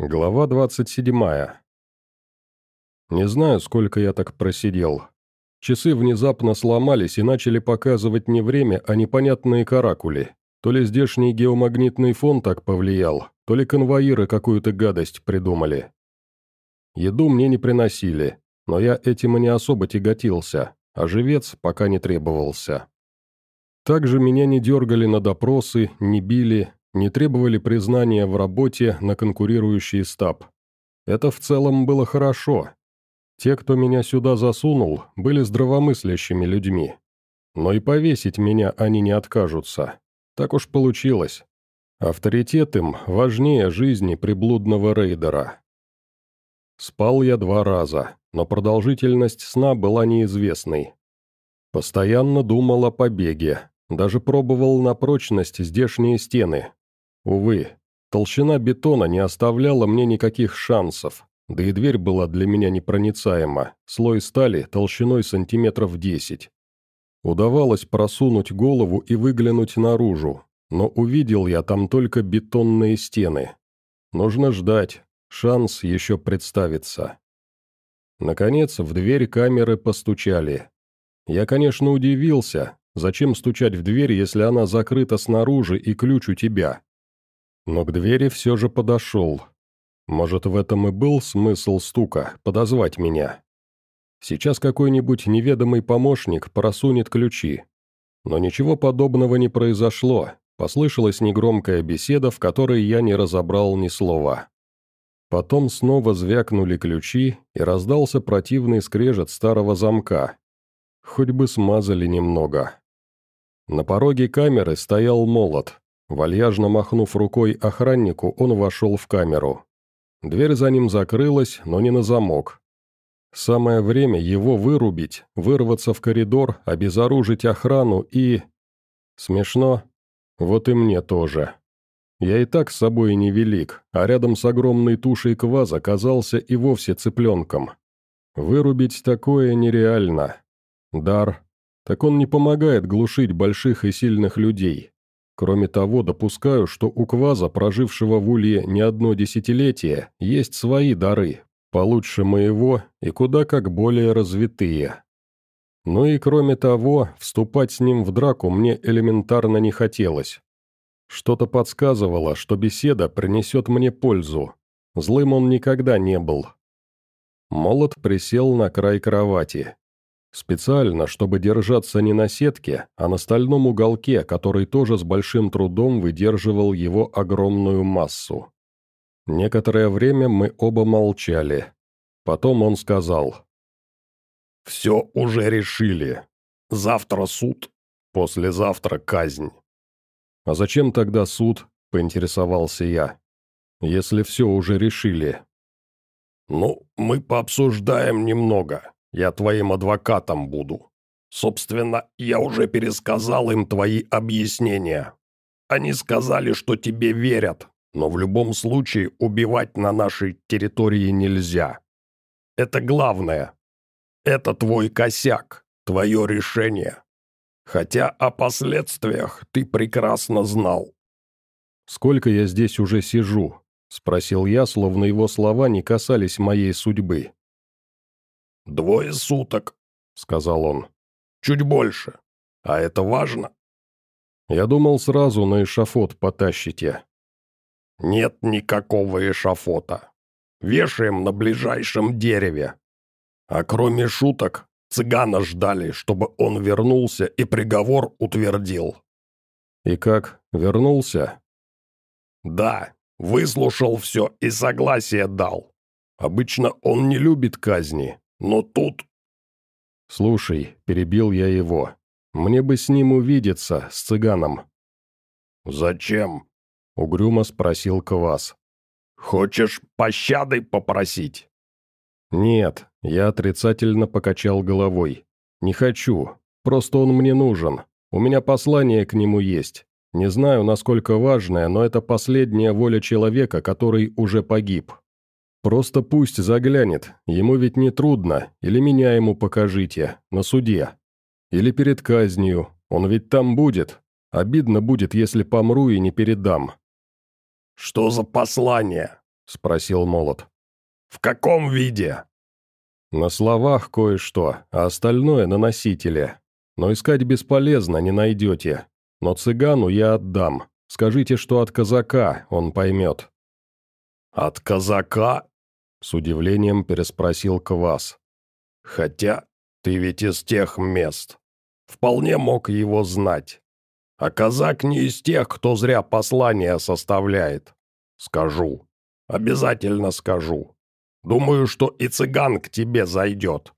Глава 27. Не знаю, сколько я так просидел. Часы внезапно сломались и начали показывать не время, а непонятные каракули. То ли здешний геомагнитный фон так повлиял, то ли конвоиры какую-то гадость придумали. Еду мне не приносили, но я этим и не особо тяготился, а живец пока не требовался. Также меня не дергали на допросы, не били, не требовали признания в работе на конкурирующий стаб. Это в целом было хорошо. Те, кто меня сюда засунул, были здравомыслящими людьми. Но и повесить меня они не откажутся. Так уж получилось. Авторитет им важнее жизни приблудного рейдера. Спал я два раза, но продолжительность сна была неизвестной. Постоянно думал о побеге, даже пробовал на прочность здешние стены, Увы, толщина бетона не оставляла мне никаких шансов, да и дверь была для меня непроницаема, слой стали толщиной сантиметров десять. Удавалось просунуть голову и выглянуть наружу, но увидел я там только бетонные стены. Нужно ждать, шанс еще представится. Наконец, в дверь камеры постучали. Я, конечно, удивился, зачем стучать в дверь, если она закрыта снаружи и ключ у тебя но к двери все же подошел. Может, в этом и был смысл стука, подозвать меня. Сейчас какой-нибудь неведомый помощник просунет ключи. Но ничего подобного не произошло, послышалась негромкая беседа, в которой я не разобрал ни слова. Потом снова звякнули ключи, и раздался противный скрежет старого замка. Хоть бы смазали немного. На пороге камеры стоял молот, Вальяжно махнув рукой охраннику, он вошел в камеру. Дверь за ним закрылась, но не на замок. Самое время его вырубить, вырваться в коридор, обезоружить охрану и... Смешно? Вот и мне тоже. Я и так с собой невелик, а рядом с огромной тушей кваза казался и вовсе цыпленком. Вырубить такое нереально. Дар. Так он не помогает глушить больших и сильных людей. Кроме того, допускаю, что у кваза, прожившего в Улье не одно десятилетие, есть свои дары, получше моего и куда как более развитые. Ну и кроме того, вступать с ним в драку мне элементарно не хотелось. Что-то подсказывало, что беседа принесет мне пользу. Злым он никогда не был. Молот присел на край кровати. Специально, чтобы держаться не на сетке, а на стальном уголке, который тоже с большим трудом выдерживал его огромную массу. Некоторое время мы оба молчали. Потом он сказал. «Все уже решили. Завтра суд, послезавтра казнь». «А зачем тогда суд?» – поинтересовался я. «Если все уже решили». «Ну, мы пообсуждаем немного», я твоим адвокатом буду. Собственно, я уже пересказал им твои объяснения. Они сказали, что тебе верят, но в любом случае убивать на нашей территории нельзя. Это главное. Это твой косяк, твое решение. Хотя о последствиях ты прекрасно знал. «Сколько я здесь уже сижу?» – спросил я, словно его слова не касались моей судьбы. «Двое суток», — сказал он. «Чуть больше. А это важно?» «Я думал, сразу на эшафот потащите». «Нет никакого эшафота. Вешаем на ближайшем дереве. А кроме шуток, цыгана ждали, чтобы он вернулся и приговор утвердил». «И как, вернулся?» «Да, выслушал все и согласие дал. Обычно он не любит казни, но тут...» «Слушай», — перебил я его, — «мне бы с ним увидеться, с цыганом». «Зачем?» — угрюмо спросил Квас. «Хочешь пощады попросить?» «Нет», — я отрицательно покачал головой. «Не хочу, просто он мне нужен. У меня послание к нему есть. Не знаю, насколько важное, но это последняя воля человека, который уже погиб. Просто пусть заглянет, ему ведь не трудно, или меня ему покажите, на суде. Или перед казнью, он ведь там будет. Обидно будет, если помру и не передам». «Что за послание? спросил Молот. «В каком виде?» «На словах кое-что, а остальное на носителе. Но искать бесполезно, не найдете. Но цыгану я отдам. Скажите, что от казака, он поймет». «От казака?» — с удивлением переспросил Квас. «Хотя ты ведь из тех мест. Вполне мог его знать. А казак не из тех, кто зря послание составляет. Скажу. Обязательно скажу. Думаю, что и цыган к тебе зайдет.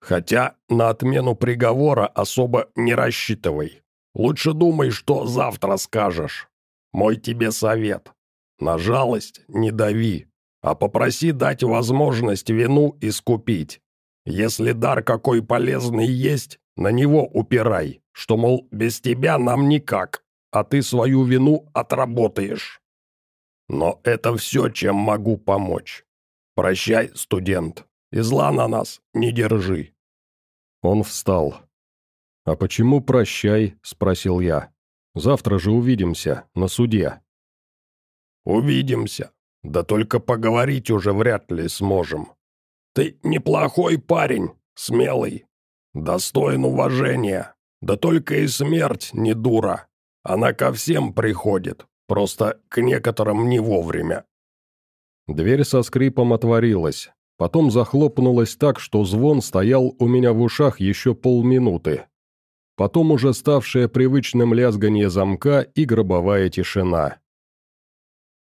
Хотя на отмену приговора особо не рассчитывай. Лучше думай, что завтра скажешь. Мой тебе совет. На жалость не дави, а попроси дать возможность вину искупить. Если дар какой полезный есть, на него упирай, что, мол, без тебя нам никак, а ты свою вину отработаешь. Но это все, чем могу помочь. Прощай, студент, и зла на нас не держи. Он встал. «А почему прощай?» – спросил я. «Завтра же увидимся, на суде». «Увидимся. Да только поговорить уже вряд ли сможем. Ты неплохой парень, смелый, достоин уважения. Да только и смерть не дура. Она ко всем приходит, просто к некоторым не вовремя». Дверь со скрипом отворилась, потом захлопнулась так, что звон стоял у меня в ушах еще полминуты. Потом уже ставшее привычным лязганье замка и гробовая тишина.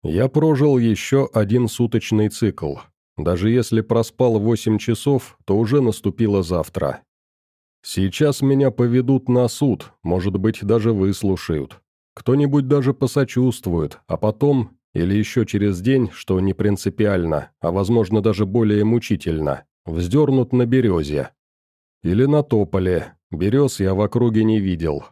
Я прожил еще один суточный цикл. Даже если проспал восемь часов, то уже наступило завтра. Сейчас меня поведут на суд, может быть, даже выслушают. Кто-нибудь даже посочувствует, а потом, или еще через день, что не принципиально, а возможно даже более мучительно, вздернут на березе. Или на тополе, берез я в округе не видел.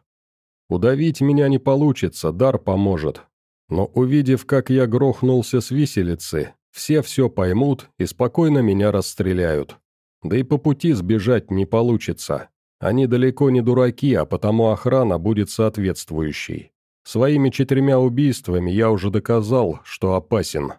Удавить меня не получится, дар поможет, но увидев, как я грохнулся с виселицы, все все поймут и спокойно меня расстреляют. Да и по пути сбежать не получится. Они далеко не дураки, а потому охрана будет соответствующей. Своими четырьмя убийствами я уже доказал, что опасен.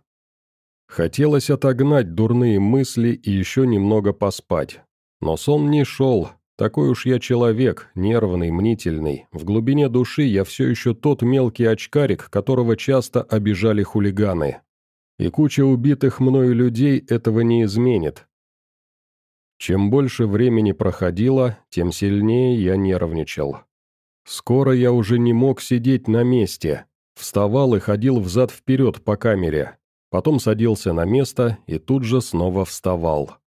Хотелось отогнать дурные мысли и еще немного поспать. Но сон не шел, такой уж я человек, нервный, мнительный. В глубине души я все еще тот мелкий очкарик, которого часто обижали хулиганы. И куча убитых мною людей этого не изменит. Чем больше времени проходило, тем сильнее я нервничал. Скоро я уже не мог сидеть на месте. Вставал и ходил взад-вперед по камере. Потом садился на место и тут же снова вставал.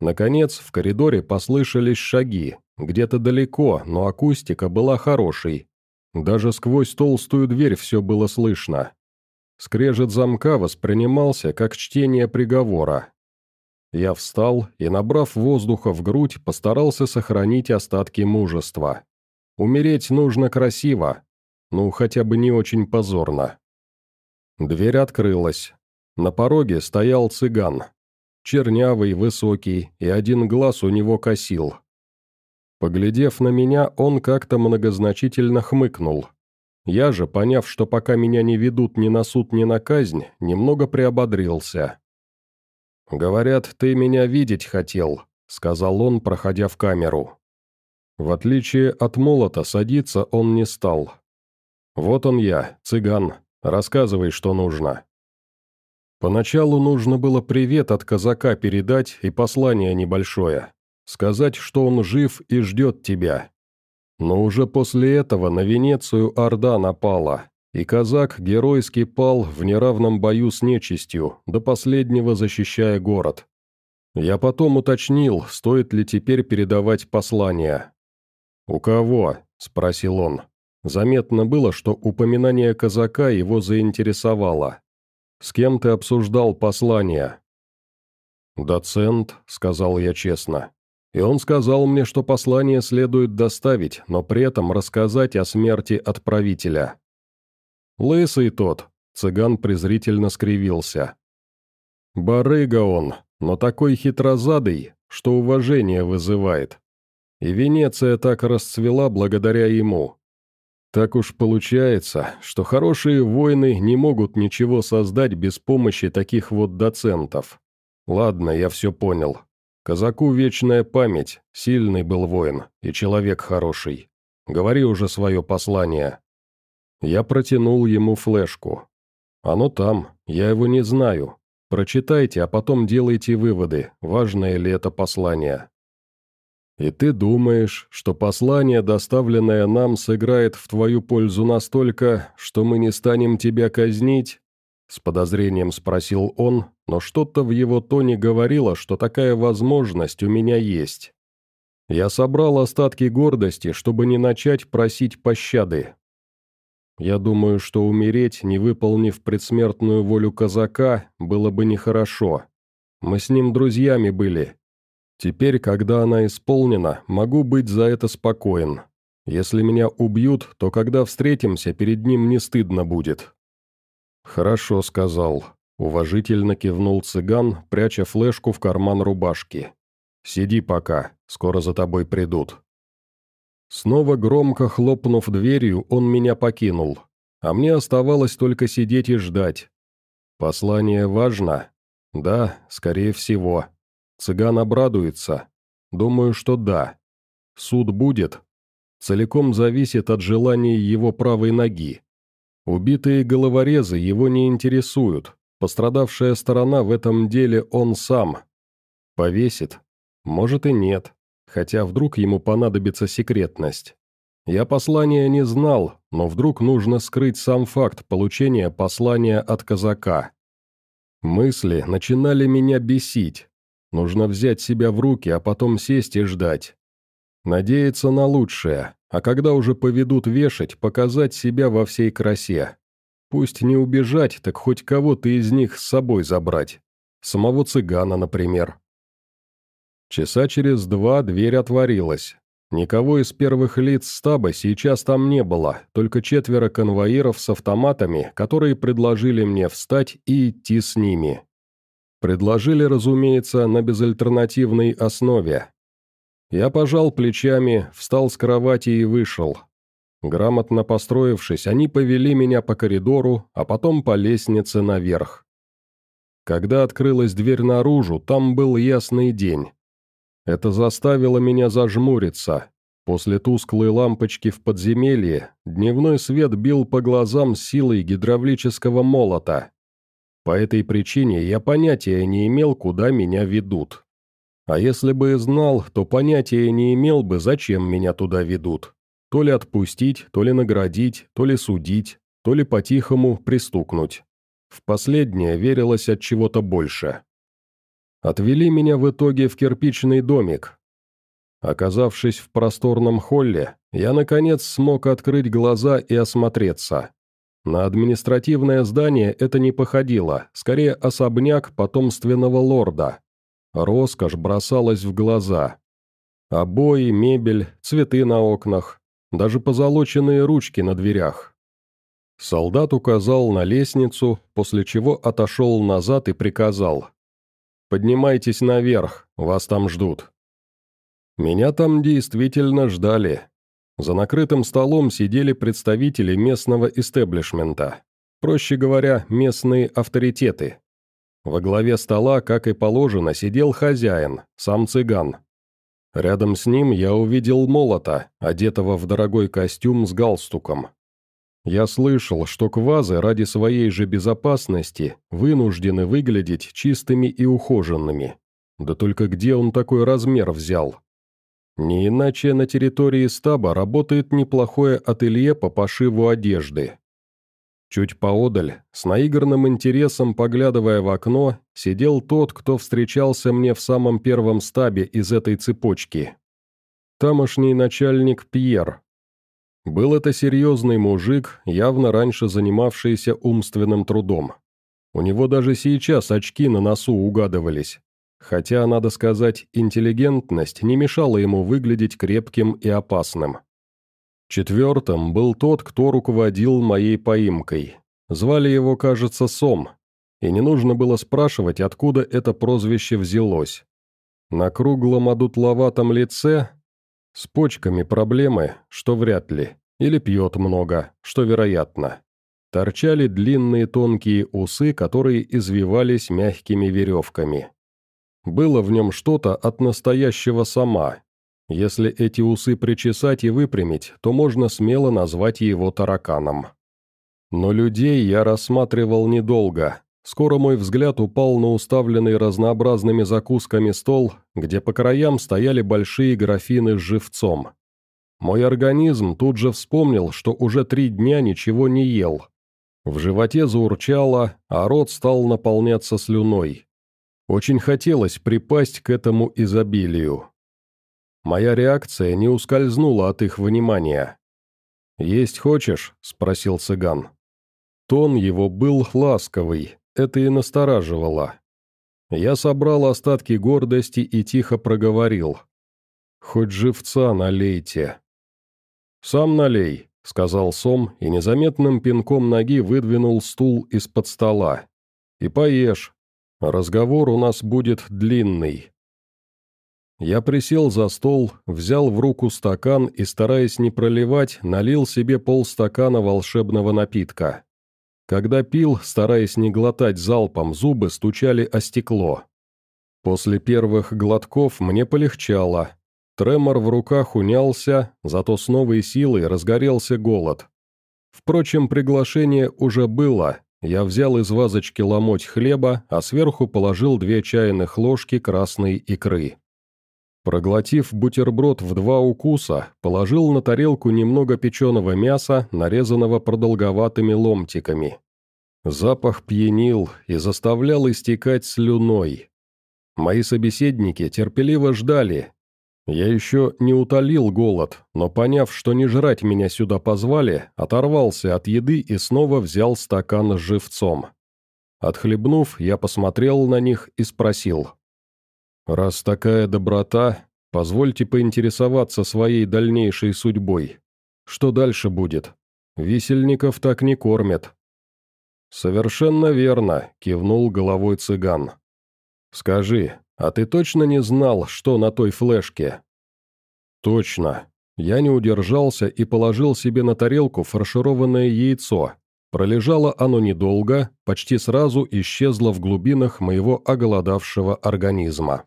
Наконец, в коридоре послышались шаги, где-то далеко, но акустика была хорошей. Даже сквозь толстую дверь все было слышно. Скрежет замка воспринимался как чтение приговора. Я встал и, набрав воздуха в грудь, постарался сохранить остатки мужества. Умереть нужно красиво, ну, хотя бы не очень позорно. Дверь открылась. На пороге стоял цыган чернявый, высокий, и один глаз у него косил. Поглядев на меня, он как-то многозначительно хмыкнул. Я же, поняв, что пока меня не ведут ни на суд, ни на казнь, немного приободрился. «Говорят, ты меня видеть хотел», — сказал он, проходя в камеру. В отличие от молота, садиться он не стал. «Вот он я, цыган. Рассказывай, что нужно». Поначалу нужно было привет от казака передать и послание небольшое. Сказать, что он жив и ждет тебя. Но уже после этого на Венецию Орда напала, и казак геройски пал в неравном бою с нечистью, до последнего защищая город. Я потом уточнил, стоит ли теперь передавать послание. «У кого?» – спросил он. Заметно было, что упоминание казака его заинтересовало. С кем ты обсуждал послание?» «Доцент», — сказал я честно. И он сказал мне, что послание следует доставить, но при этом рассказать о смерти отправителя. «Лысый тот», — цыган презрительно скривился. «Барыга он, но такой хитрозадый, что уважение вызывает. И Венеция так расцвела благодаря ему. Так уж получается, что хорошие воины не могут ничего создать без помощи таких вот доцентов. Ладно, я все понял. Казаку вечная память, сильный был воин и человек хороший. Говори уже свое послание. Я протянул ему флешку. Оно там, я его не знаю. Прочитайте, а потом делайте выводы, важное ли это послание. И ты думаешь, что послание, доставленное нам, сыграет в твою пользу настолько, что мы не станем тебя казнить? С подозрением спросил он, но что-то в его тоне говорило, что такая возможность у меня есть. Я собрал остатки гордости, чтобы не начать просить пощады. Я думаю, что умереть, не выполнив предсмертную волю казака, было бы нехорошо. Мы с ним друзьями были. Теперь, когда она исполнена, могу быть за это спокоен. Если меня убьют, то когда встретимся, перед ним не стыдно будет. «Хорошо», — сказал. Уважительно кивнул цыган, пряча флешку в карман рубашки. «Сиди пока, скоро за тобой придут». Снова громко хлопнув дверью, он меня покинул, а мне оставалось только сидеть и ждать. Послание важно? Да, скорее всего. Цыган обрадуется? Думаю, что да. Суд будет? Целиком зависит от желания его правой ноги. Убитые головорезы его не интересуют, пострадавшая сторона в этом деле он сам. Повесит? Может и нет, хотя вдруг ему понадобится секретность. Я послания не знал, но вдруг нужно скрыть сам факт получения послания от казака. Мысли начинали меня бесить. Нужно взять себя в руки, а потом сесть и ждать. Надеяться на лучшее, а когда уже поведут вешать, показать себя во всей красе. Пусть не убежать, так хоть кого-то из них с собой забрать. Самого цыгана, например. Часа через два дверь отворилась. Никого из первых лиц стаба сейчас там не было, только четверо конвоиров с автоматами, которые предложили мне встать и идти с ними. Предложили, разумеется, на безальтернативной основе, я пожал плечами, встал с кровати и вышел. Грамотно построившись, они повели меня по коридору, а потом по лестнице наверх. Когда открылась дверь наружу, там был ясный день. Это заставило меня зажмуриться. После тусклой лампочки в подземелье дневной свет бил по глазам силой гидравлического молота. По этой причине я понятия не имел, куда меня ведут. А если бы знал, то понятия не имел бы, зачем меня туда ведут. То ли отпустить, то ли наградить, то ли судить, то ли по-тихому пристукнуть. В последнее верилось от чего-то больше. Отвели меня в итоге в кирпичный домик. Оказавшись в просторном холле, я, наконец, смог открыть глаза и осмотреться. На административное здание это не походило, скорее особняк потомственного лорда, Роскошь бросалась в глаза. Обои, мебель, цветы на окнах, даже позолоченные ручки на дверях. Солдат указал на лестницу, после чего отошел назад и приказал. «Поднимайтесь наверх, вас там ждут». Меня там действительно ждали. За накрытым столом сидели представители местного истеблишмента. Проще говоря, местные авторитеты. Во главе стола, как и положено, сидел хозяин, сам цыган. Рядом с ним я увидел молота, одетого в дорогой костюм с галстуком. Я слышал, что квазы ради своей же безопасности вынуждены выглядеть чистыми и ухоженными. Да только где он такой размер взял? Не иначе на территории стаба работает неплохое ателье по пошиву одежды. Чуть поодаль, с наигранным интересом поглядывая в окно, сидел тот, кто встречался мне в самом первом стабе из этой цепочки. Тамошний начальник Пьер. Был это серьезный мужик, явно раньше занимавшийся умственным трудом. У него даже сейчас очки на носу угадывались. Хотя, надо сказать, интеллигентность не мешала ему выглядеть крепким и опасным. Четвертым был тот, кто руководил моей поимкой. Звали его, кажется, Сом, и не нужно было спрашивать, откуда это прозвище взялось. На круглом одутловатом лице с почками проблемы, что вряд ли. Или пьет много, что вероятно. Торчали длинные тонкие усы, которые извивались мягкими веревками. Было в нем что-то от настоящего сама. Если эти усы причесать и выпрямить, то можно смело назвать его тараканом. Но людей я рассматривал недолго. Скоро мой взгляд упал на уставленный разнообразными закусками стол, где по краям стояли большие графины с живцом. Мой организм тут же вспомнил, что уже три дня ничего не ел. В животе заурчало, а рот стал наполняться слюной. Очень хотелось припасть к этому изобилию. Моя реакция не ускользнула от их внимания. «Есть хочешь?» – спросил цыган. Тон его был ласковый, это и настораживало. Я собрал остатки гордости и тихо проговорил. «Хоть живца налейте». «Сам налей», — сказал Сом и незаметным пинком ноги выдвинул стул из-под стола. «И поешь. Разговор у нас будет длинный». Я присел за стол, взял в руку стакан и, стараясь не проливать, налил себе полстакана волшебного напитка. Когда пил, стараясь не глотать залпом, зубы стучали о стекло. После первых глотков мне полегчало. Тремор в руках унялся, зато с новой силой разгорелся голод. Впрочем, приглашение уже было. Я взял из вазочки ломоть хлеба, а сверху положил две чайных ложки красной икры. Проглотив бутерброд в два укуса, положил на тарелку немного печеного мяса, нарезанного продолговатыми ломтиками. Запах пьянил и заставлял истекать слюной. Мои собеседники терпеливо ждали. Я еще не утолил голод, но поняв, что не жрать меня сюда позвали, оторвался от еды и снова взял стакан с живцом. Отхлебнув, я посмотрел на них и спросил. «Раз такая доброта, позвольте поинтересоваться своей дальнейшей судьбой. Что дальше будет? Висельников так не кормят». «Совершенно верно», — кивнул головой цыган. «Скажи, а ты точно не знал, что на той флешке?» «Точно. Я не удержался и положил себе на тарелку фаршированное яйцо. Пролежало оно недолго, почти сразу исчезло в глубинах моего оголодавшего организма.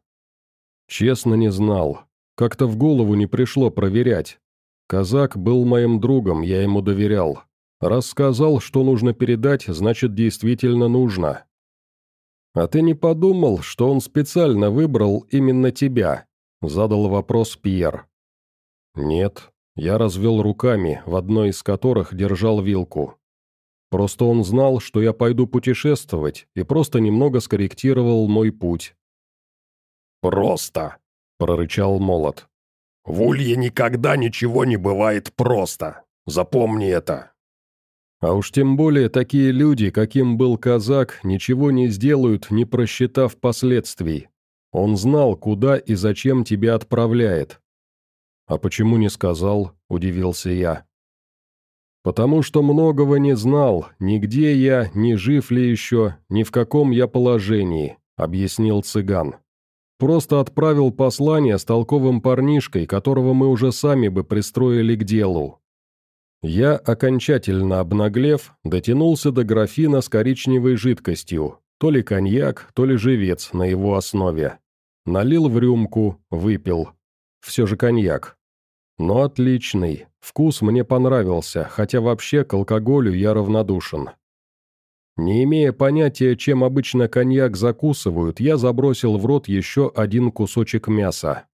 Честно не знал. Как-то в голову не пришло проверять. Казак был моим другом, я ему доверял. Раз сказал, что нужно передать, значит, действительно нужно. «А ты не подумал, что он специально выбрал именно тебя?» – задал вопрос Пьер. «Нет», – я развел руками, в одной из которых держал вилку. «Просто он знал, что я пойду путешествовать, и просто немного скорректировал мой путь. «Просто!» — прорычал молот. «В Улье никогда ничего не бывает просто. Запомни это!» А уж тем более такие люди, каким был казак, ничего не сделают, не просчитав последствий. Он знал, куда и зачем тебя отправляет. «А почему не сказал?» – удивился я. «Потому что многого не знал, нигде я, ни жив ли еще, ни в каком я положении», – объяснил цыган. Просто отправил послание с толковым парнишкой, которого мы уже сами бы пристроили к делу. Я, окончательно обнаглев, дотянулся до графина с коричневой жидкостью, то ли коньяк, то ли живец на его основе. Налил в рюмку, выпил. Все же коньяк. Но отличный, вкус мне понравился, хотя вообще к алкоголю я равнодушен. Не имея понятия, чем обычно коньяк закусывают, я забросил в рот еще один кусочек мяса.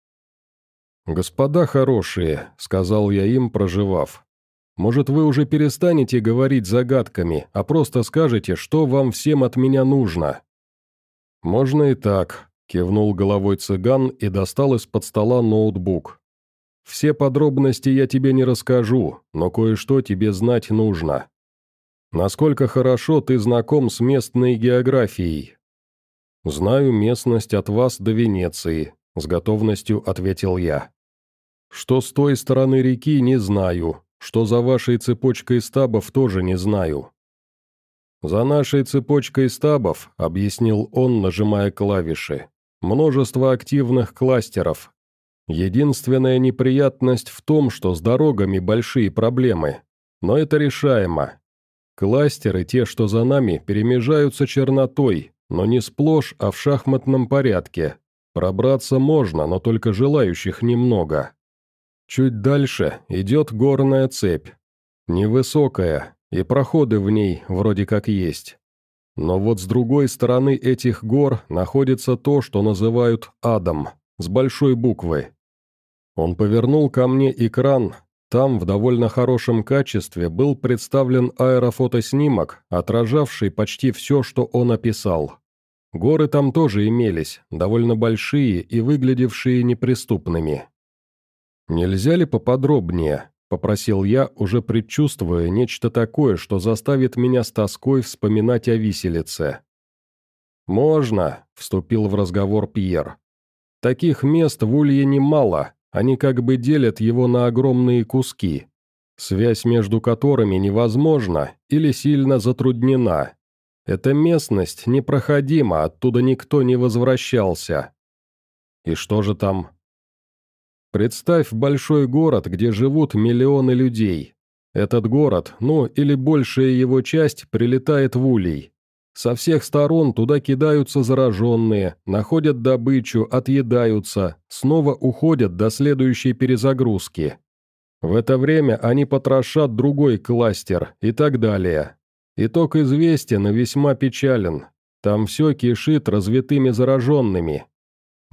«Господа хорошие», — сказал я им, проживав. «Может, вы уже перестанете говорить загадками, а просто скажете, что вам всем от меня нужно?» «Можно и так», — кивнул головой цыган и достал из-под стола ноутбук. «Все подробности я тебе не расскажу, но кое-что тебе знать нужно. Насколько хорошо ты знаком с местной географией?» «Знаю местность от вас до Венеции», — с готовностью ответил я. «Что с той стороны реки, не знаю. Что за вашей цепочкой стабов, тоже не знаю». «За нашей цепочкой стабов», — объяснил он, нажимая клавиши, — «множество активных кластеров. Единственная неприятность в том, что с дорогами большие проблемы, но это решаемо. Кластеры, те, что за нами, перемежаются чернотой, но не сплошь, а в шахматном порядке. Пробраться можно, но только желающих немного. Чуть дальше идет горная цепь. Невысокая, и проходы в ней вроде как есть. Но вот с другой стороны этих гор находится то, что называют адом, с большой буквы. Он повернул ко мне экран, там в довольно хорошем качестве был представлен аэрофотоснимок, отражавший почти все, что он описал. Горы там тоже имелись, довольно большие и выглядевшие неприступными. «Нельзя ли поподробнее?» — попросил я, уже предчувствуя нечто такое, что заставит меня с тоской вспоминать о виселице. «Можно», — вступил в разговор Пьер. «Таких мест в Улье немало, они как бы делят его на огромные куски, связь между которыми невозможна или сильно затруднена. Эта местность непроходима, оттуда никто не возвращался. И что же там? Представь большой город, где живут миллионы людей. Этот город, ну или большая его часть, прилетает в улей. Со всех сторон туда кидаются зараженные, находят добычу, отъедаются, снова уходят до следующей перезагрузки. В это время они потрошат другой кластер и так далее. Итог известен и весьма печален. Там все кишит развитыми зараженными.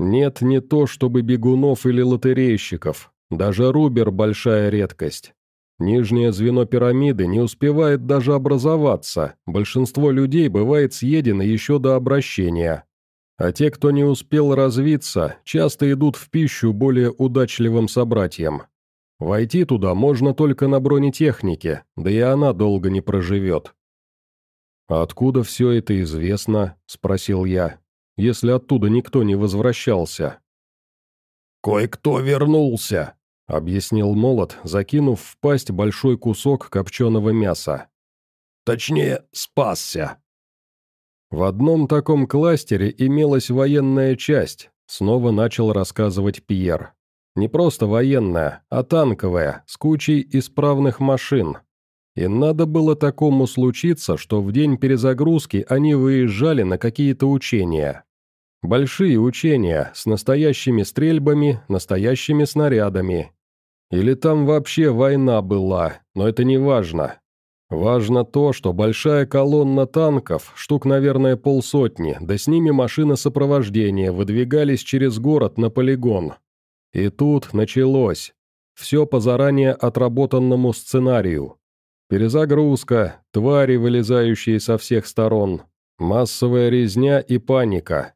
Нет не то чтобы бегунов или лотерейщиков. Даже Рубер – большая редкость. Нижнее звено пирамиды не успевает даже образоваться, большинство людей бывает съедено еще до обращения. А те, кто не успел развиться, часто идут в пищу более удачливым собратьям. Войти туда можно только на бронетехнике, да и она долго не проживет. «А откуда все это известно?» – спросил я. «Если оттуда никто не возвращался». «Кое-кто вернулся», – объяснил Молот, закинув в пасть большой кусок копченого мяса. «Точнее, спасся». В одном таком кластере имелась военная часть, снова начал рассказывать Пьер. Не просто военная, а танковая, с кучей исправных машин, и надо было такому случиться, что в день перезагрузки они выезжали на какие-то учения. Большие учения, с настоящими стрельбами, настоящими снарядами. Или там вообще война была, но это не важно. Важно то, что большая колонна танков, штук, наверное, полсотни, да с ними машины сопровождения выдвигались через город на полигон. И тут началось. Все по заранее отработанному сценарию. Перезагрузка, твари, вылезающие со всех сторон, массовая резня и паника.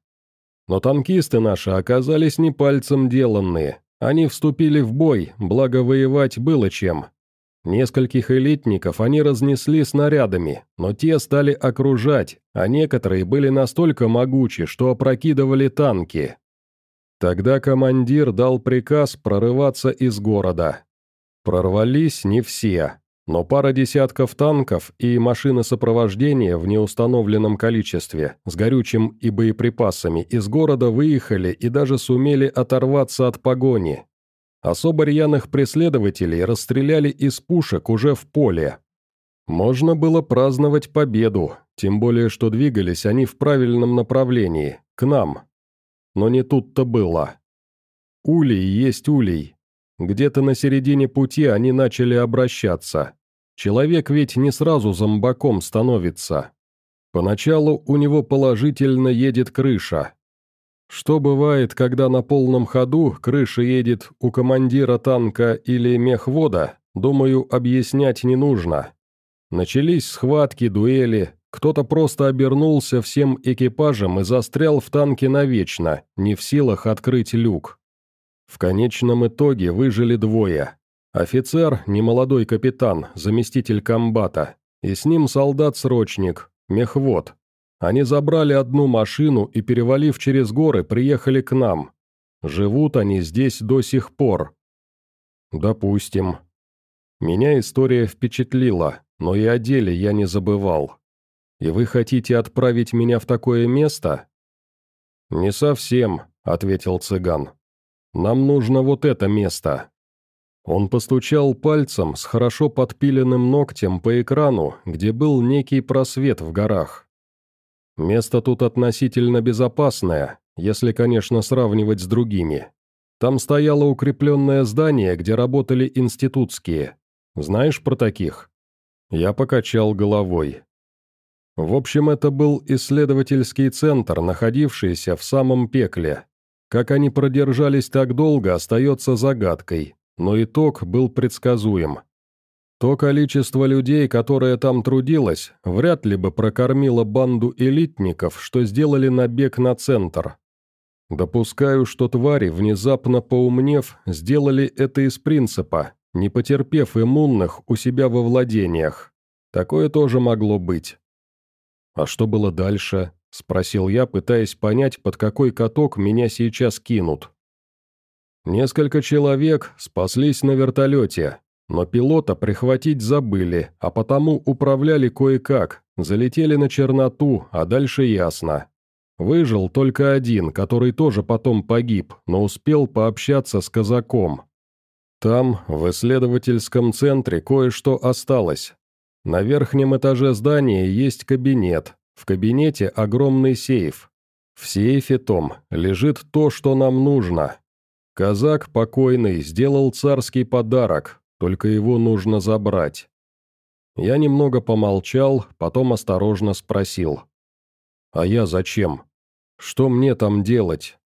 Но танкисты наши оказались не пальцем деланные. Они вступили в бой, благо воевать было чем. Нескольких элитников они разнесли снарядами, но те стали окружать, а некоторые были настолько могучи, что опрокидывали танки. Тогда командир дал приказ прорываться из города. Прорвались не все, но пара десятков танков и машины сопровождения в неустановленном количестве, с горючим и боеприпасами, из города выехали и даже сумели оторваться от погони. Особо рьяных преследователей расстреляли из пушек уже в поле. Можно было праздновать победу, тем более что двигались они в правильном направлении, к нам. Но не тут-то было. Улей есть улей, где-то на середине пути они начали обращаться. Человек ведь не сразу зомбаком становится. Поначалу у него положительно едет крыша. Что бывает, когда на полном ходу крыша едет у командира танка или мехвода, думаю, объяснять не нужно. Начались схватки, дуэли, кто-то просто обернулся всем экипажем и застрял в танке навечно, не в силах открыть люк. В конечном итоге выжили двое. Офицер, немолодой капитан, заместитель комбата, и с ним солдат-срочник, мехвод. Они забрали одну машину и, перевалив через горы, приехали к нам. Живут они здесь до сих пор. Допустим. Меня история впечатлила, но и о деле я не забывал. И вы хотите отправить меня в такое место? Не совсем, ответил цыган. Нам нужно вот это место». Он постучал пальцем с хорошо подпиленным ногтем по экрану, где был некий просвет в горах. Место тут относительно безопасное, если, конечно, сравнивать с другими. Там стояло укрепленное здание, где работали институтские. Знаешь про таких? Я покачал головой. В общем, это был исследовательский центр, находившийся в самом пекле. Как они продержались так долго, остается загадкой, но итог был предсказуем. То количество людей, которое там трудилось, вряд ли бы прокормило банду элитников, что сделали набег на центр. Допускаю, что твари, внезапно поумнев, сделали это из принципа, не потерпев иммунных у себя во владениях. Такое тоже могло быть. «А что было дальше?» – спросил я, пытаясь понять, под какой каток меня сейчас кинут. Несколько человек спаслись на вертолете, но пилота прихватить забыли, а потому управляли кое-как, залетели на черноту, а дальше ясно. Выжил только один, который тоже потом погиб, но успел пообщаться с казаком. Там, в исследовательском центре, кое-что осталось, на верхнем этаже здания есть кабинет. В кабинете огромный сейф. В сейфе том лежит то, что нам нужно. Казак покойный сделал царский подарок, только его нужно забрать. Я немного помолчал, потом осторожно спросил. «А я зачем? Что мне там делать?»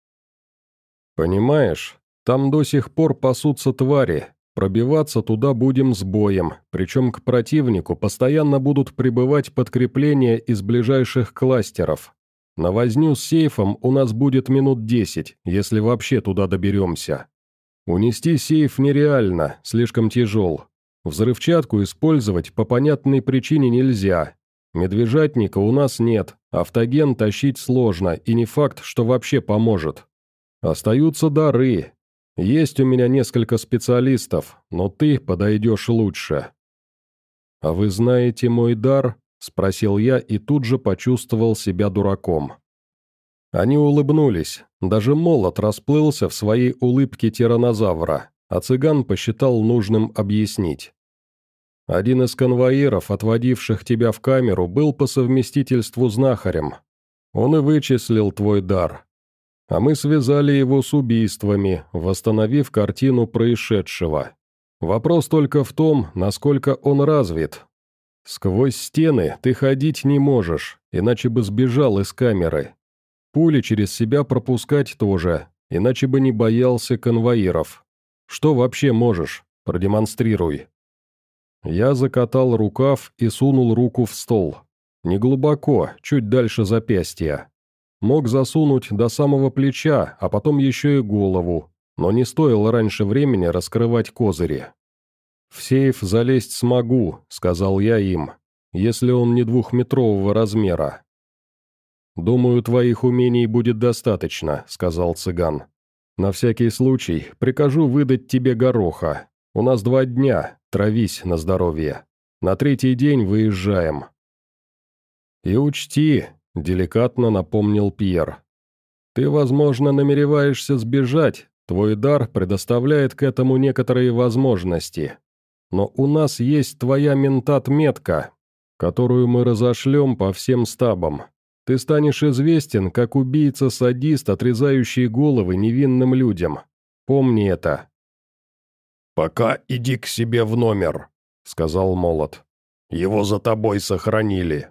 «Понимаешь, там до сих пор пасутся твари, Пробиваться туда будем с боем, причем к противнику постоянно будут прибывать подкрепления из ближайших кластеров. На возню с сейфом у нас будет минут десять, если вообще туда доберемся. Унести сейф нереально, слишком тяжел. Взрывчатку использовать по понятной причине нельзя. Медвежатника у нас нет, автоген тащить сложно и не факт, что вообще поможет. Остаются дары, есть у меня несколько специалистов, но ты подойдешь лучше». «А вы знаете мой дар?» – спросил я и тут же почувствовал себя дураком. Они улыбнулись, даже молот расплылся в своей улыбке тиранозавра, а цыган посчитал нужным объяснить. Один из конвоиров, отводивших тебя в камеру, был по совместительству знахарем. Он и вычислил твой дар, а мы связали его с убийствами, восстановив картину происшедшего. Вопрос только в том, насколько он развит. Сквозь стены ты ходить не можешь, иначе бы сбежал из камеры. Пули через себя пропускать тоже, иначе бы не боялся конвоиров. Что вообще можешь? Продемонстрируй. Я закатал рукав и сунул руку в стол. Неглубоко, чуть дальше запястья. Мог засунуть до самого плеча, а потом еще и голову, но не стоило раньше времени раскрывать козыри. «В сейф залезть смогу», — сказал я им, «если он не двухметрового размера». «Думаю, твоих умений будет достаточно», — сказал цыган. «На всякий случай прикажу выдать тебе гороха. У нас два дня, травись на здоровье. На третий день выезжаем». «И учти, — деликатно напомнил Пьер. «Ты, возможно, намереваешься сбежать, твой дар предоставляет к этому некоторые возможности. Но у нас есть твоя ментат-метка, которую мы разошлем по всем стабам. Ты станешь известен как убийца-садист, отрезающий головы невинным людям. Помни это». «Пока иди к себе в номер», — сказал Молот. «Его за тобой сохранили,